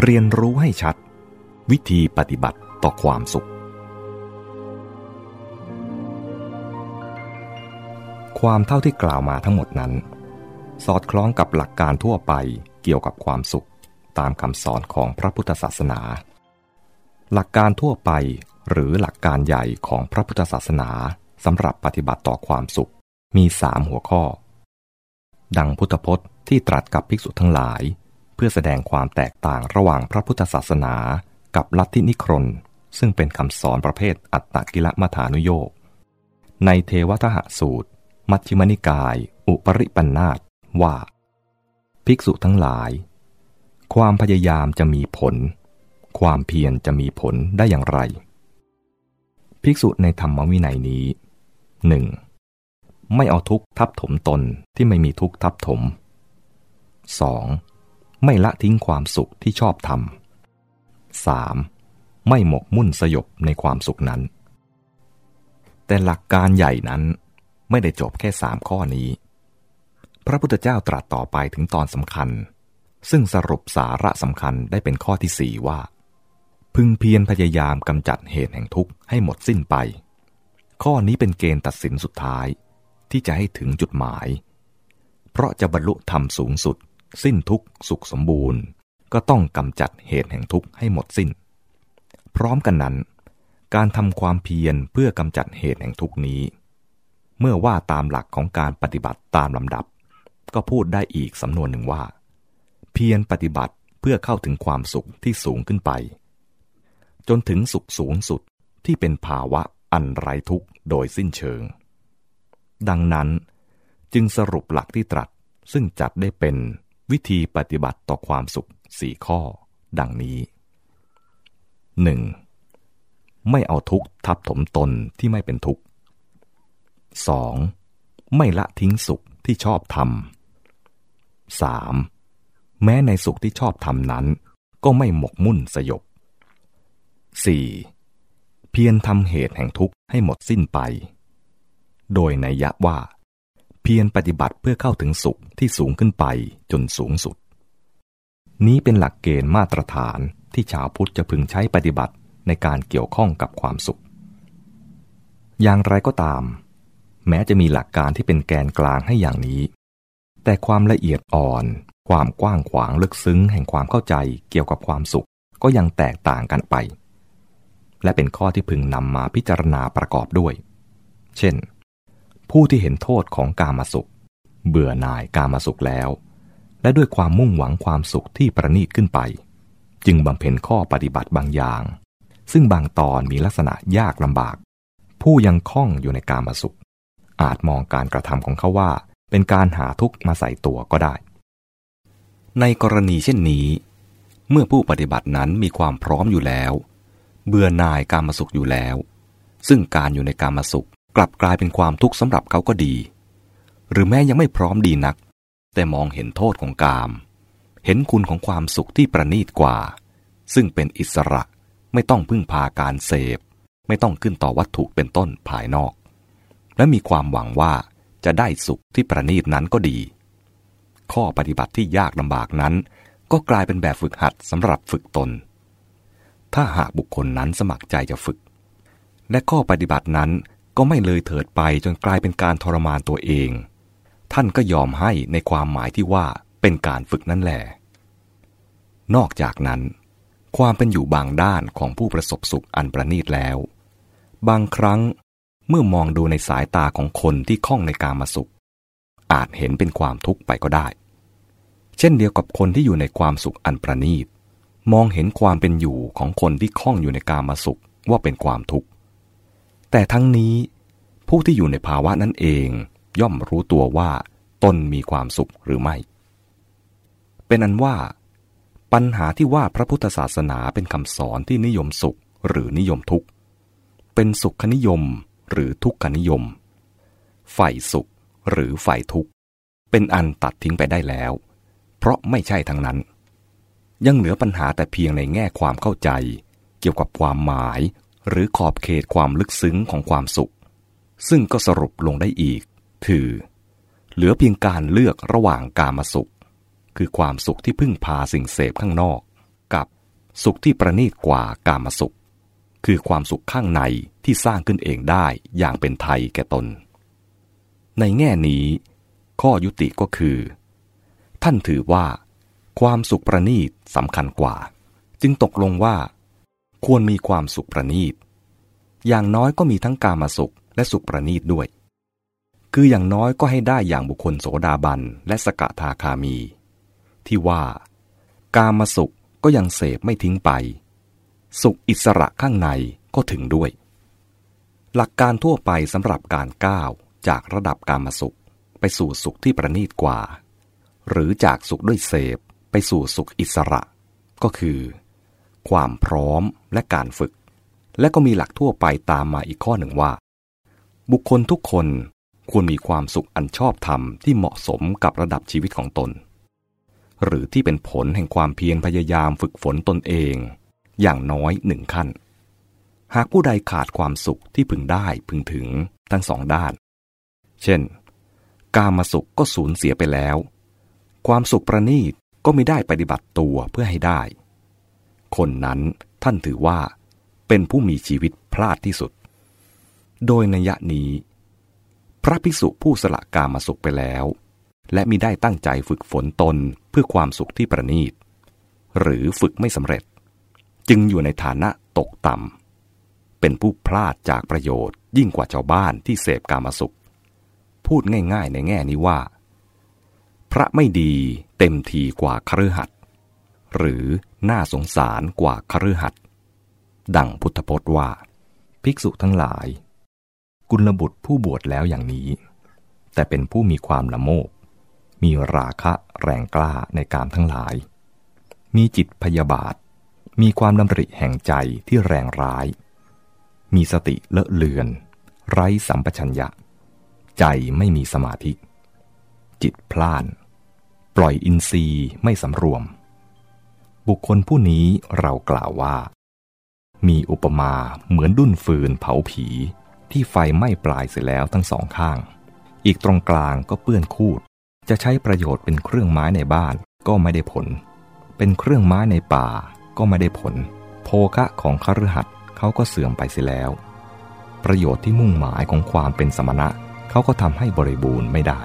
เรียนรู้ให้ชัด วิธีปฏิบัติต่อความสุข ความเท่าที่กล่าวมาทั้งหมดนั้น สอดคล้องกับหลักการทั่วไปเกี่ยวกับความสุขตามคำสอนของพระพุทธศาสนา หลักการทั่วไปหรือหลักการใหญ่ของพระพุทธศาสนาสำหรับปฏิบัติต่อความสุขมีสามหัวข้อ ดังพุทธพจน์ที่ตรัสกับภิกษุทั้งหลาย พื่อแสดงความแตกต่างระหว่างพระพุทธศาสนากับลัทธินิครน ซึ่งเป็นคำสอนประเภทอัตตกิลมัฐานุโยกในเทวทหสูตร มัชฌิมนิกาย อุปริปันธาตว่า ภิกษุทั้งหลาย ความพยายามจะมีผล ความเพียรจะมีผลได้อย่างไร ภิกษุในธรรมวินัยนี้หนึ่งไม่เอาทุกข์ทับถมตนที่ไม่มีทุกข์ทับถม 2. ไม่ละทิ้งความสุขที่ชอบทำ 3. ไม่หมกมุ่นสยบในความสุขนั้น แต่หลักการใหญ่นั้นไม่ได้จบแค่สามข้อนี้ พระพุทธเจ้าตรัสต่อไปถึงตอนสำคัญ ซึ่งสรุปสาระสำคัญได้เป็นข้อที่สี่ว่า พึงเพียรพยายามกำจัดเหตุแห่งทุกข์ให้หมดสิ้นไป ข้อนี้เป็นเกณฑ์ตัดสินสุดท้ายที่จะให้ถึงจุดหมาย เพราะจะบรรลุธรรมสูงสุด สิ้นทุกสุขสมบูรณ์ ก็ต้องกำจัดเหตุแห่งทุกข์ให้หมดสิ้น พร้อมกันนั้น การทำความเพียรเพื่อกำจัดเหตุแห่งทุกนี้ เมื่อว่าตามหลักของการปฏิบัติตามลำดับ ก็พูดได้อีกสำนวนหนึ่งว่า เพียรปฏิบัติเพื่อเข้าถึงความสุขที่สูงขึ้นไป จนถึงสุขสูงสุดที่เป็นภาวะอันไร้ทุกข์โดยสิ้นเชิง ดังนั้นจึงสรุปหลักที่ตรัสซึ่งจัดได้เป็น วิธีปฏิบัติต่อความสุขสี่ข้อ ดังนี้ 1. ไม่เอาทุกข์ทับถมตนที่ไม่เป็นทุกข์ 2. ไม่ละทิ้งสุขที่ชอบทำ 3. แม้ในสุขที่ชอบทำนั้น ก็ไม่หมกมุ่นสยบ 4. เพียรทำเหตุแห่งทุกข์ให้หมดสิ้นไป โดยในยะว่า พียรปฏิบัติเพื่อเข้าถึงสุขที่สูงขึ้นไปจนสูงสุด นี้เป็นหลักเกณฑ์มาตรฐานที่ชาวพุทธจะพึงใช้ปฏิบัติในการเกี่ยวข้องกับความสุข อย่างไรก็ตาม แม้จะมีหลักการที่เป็นแกนกลางให้อย่างนี้ แต่ความละเอียดอ่อน ความกว้างขวางลึกซึ้งแห่งความเข้าใจเกี่ยวกับความสุขก็ยังแตกต่างกันไป และเป็นข้อที่พึงนำมาพิจารณาประกอบด้วย เช่น ผู้ที่เห็นโทษของกามาสุข เบื่อหน่ายกามาสุขแล้ว และด้วยความมุ่งหวังความสุขที่ประณีตขึ้นไป จึงบำเพ็ญข้อปฏิบัติบางอย่าง ซึ่งบางตอนมีลักษณะยากลำบาก ผู้ยังคล้องอยู่ในกามาสุข อาจมองการกระทำของเขาว่า เป็นการหาทุกข์มาใส่ตัวก็ได้ ในกรณีเช่นนี้ เมื่อผู้ปฏิบัตินั้นมีความพร้อมอยู่แล้ว เบื่อหน่ายกามาสุขอยู่แล้วซึ่งการอยู่ในกามาสุข กลับกลายเป็นความทุกข์สำหรับเขาก็ดี หรือแม้ยังไม่พร้อมดีนัก แต่มองเห็นโทษของกาม เห็นคุณของความสุขที่ประณีตกว่า ซึ่งเป็นอิสระไม่ต้องพึ่งพาการเสพ ไม่ต้องขึ้นต่อวัตถุเป็นต้นภายนอก และมีความหวังว่าจะได้สุขที่ประณีตนั้นก็ดี ข้อปฏิบัติที่ยากลำบากนั้น ก็กลายเป็นแบบฝึกหัดสำหรับฝึกตน ถ้าหากบุคคลนั้นสมัครใจจะฝึก และข้อปฏิบัตินั้น ก็ไม่เลยเถิดไปจนกลายเป็นการทรมานตัวเอง ท่านก็ยอมให้ในความหมายที่ว่าเป็นการฝึกนั่นแหละ นอกจากนั้น ความเป็นอยู่บางด้านของผู้ประสบสุขอันประณีตแล้ว บางครั้งเมื่อมองดูในสายตาของคนที่คล้องในการมาสุข อาจเห็นเป็นความทุกข์ไปก็ได้ เช่นเดียวกับคนที่อยู่ในความสุขอันประณีต มองเห็นความเป็นอยู่ของคนที่คล้องอยู่ในการมาสุขว่าเป็นความทุกข์ แต่ทั้งนี้ผู้ที่อยู่ในภาวะนั้นเองย่อมรู้ตัวว่าตนมีความสุขหรือไม่ เป็นอันว่า ปัญหาที่ว่าพระพุทธศาสนาเป็นคำสอนที่นิยมสุขหรือนิยมทุกข์ เป็นสุขนิยมหรือทุกขนิยม ฝ่ายสุขหรือฝ่ายทุกข์ เป็นอันตัดทิ้งไปได้แล้ว เพราะไม่ใช่ทั้งนั้น ยังเหลือปัญหาแต่เพียงในแง่ความเข้าใจ เกี่ยวกับความหมาย หรือขอบเขตความลึกซึ้งของความสุข ซึ่งก็สรุปลงได้อีกคือ เหลือเพียงการเลือกระหว่างกามาสุข คือความสุขที่พึ่งพาสิ่งเสพข้างนอก กับสุขที่ประณีตกว่ากามสุข คือความสุขข้างในที่สร้างขึ้นเองได้อย่างเป็นไทยแก่ตน ในแง่นี้ ข้อยุติก็คือ ท่านถือว่า ความสุขประณีตสำคัญกว่า จึงตกลงว่า ควรมีความสุขประณีต อย่างน้อยก็มีทั้งกามาสุขและสุขประณีตด้วย คืออย่างน้อยก็ให้ได้อย่างบุคคลโสดาบันและสกทาคามี ที่ว่า กามาสุขก็ยังเสพไม่ทิ้งไป สุขอิสระข้างในก็ถึงด้วย หลักการทั่วไปสำหรับการก้าวจากระดับกามาสุข ไปสู่สุขที่ประณีตกว่า หรือจากสุขด้วยเสพไปสู่สุขอิสระ ก็คือ ความพร้อมและการฝึก และก็มีหลักทั่วไปตามมาอีกข้อหนึ่งว่า บุคคลทุกคนควรมีความสุขอันชอบธรรมที่เหมาะสมกับระดับชีวิตของตน หรือที่เป็นผลแห่งความเพียรพยายามฝึกฝนตนเอง อย่างน้อยหนึ่งขั้น หากผู้ใดขาดความสุขที่พึงได้พึงถึงทั้งสองด้าน เช่น กามาสุขก็สูญเสียไปแล้ว ความสุขประณีตก็ไม่ได้ปฏิบัติตัวเพื่อให้ได้ คนนั้นท่านถือว่าเป็นผู้มีชีวิตพลาดที่สุด โดยนัยนี้ พระภิกษุผู้สละกามาสุขไปแล้ว และมิได้ตั้งใจฝึกฝนตนเพื่อความสุขที่ประณีต หรือฝึกไม่สำเร็จ จึงอยู่ในฐานะตกต่ำ เป็นผู้พลาดจากประโยชน์ยิ่งกว่าชาวบ้านที่เสพกามาสุข พูดง่ายๆในแง่นี้ว่า พระไม่ดีเต็มทีกว่าคฤหัสถ์ หรือน่าสงสารกว่าคฤหัสถ์ดังพุทธพจน์ว่า ภิกษุทั้งหลาย กุลบุตรผู้บวชแล้วอย่างนี้ แต่เป็นผู้มีความละโมบ มีราคะแรงกล้าในการทั้งหลาย มีจิตพยาบาท มีความดำริแห่งใจที่แรงร้าย มีสติเลอะเลือน ไร้สัมปชัญญะ ใจไม่มีสมาธิ จิตพล่าน ปล่อยอินทรีย์ไม่สำรวม บุคคลผู้นี้เรากล่าวว่า มีอุปมาเหมือนดุ้นฟืนเผาผีที่ไฟไหม้ปลายเสร็จแล้วทั้งสองข้าง อีกตรงกลางก็เปื้อนคูด จะใช้ประโยชน์เป็นเครื่องไม้ในบ้านก็ไม่ได้ผล เป็นเครื่องไม้ในป่าก็ไม่ได้ผล โภคะของคฤหัสถ์เขาก็เสื่อมไปเสียแล้ว ประโยชน์ที่มุ่งหมายของความเป็นสมณะเขาก็ทำให้บริบูรณ์ไม่ได้